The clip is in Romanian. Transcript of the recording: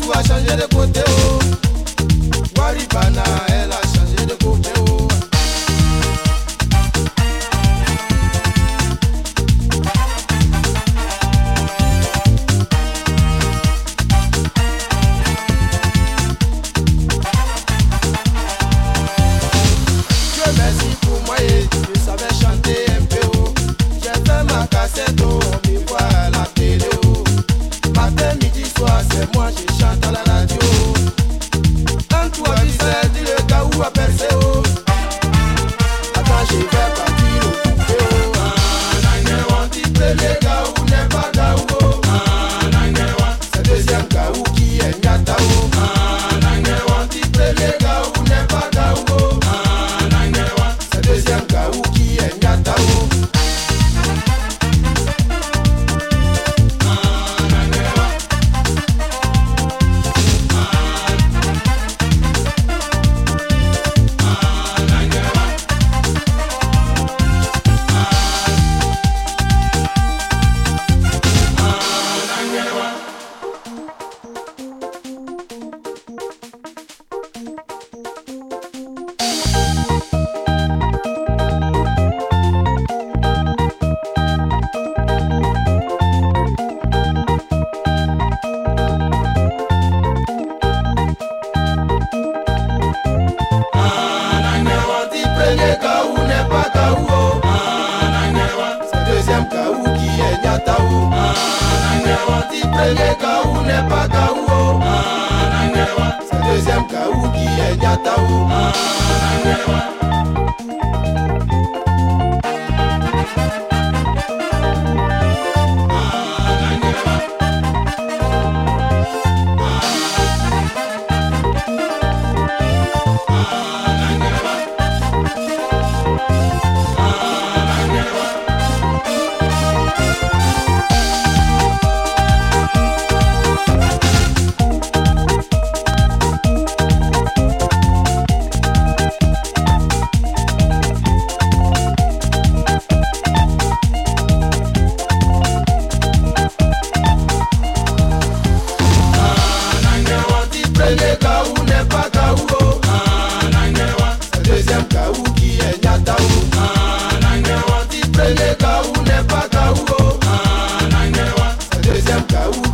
tu vas changer de côté, oh. Waribana, elle. ukiyengata u ah, Prenez kaou n'est pas kaou Deuxième kaou qui est nyataou Si prenez kaou n'est pas kaou Deuxième kaou qui est nyataou Sede kaou ne pa kaou o Anangewa Dezem kaou ki e nyata o Anangewa kaou ne pa kaou o Anangewa ah, kaou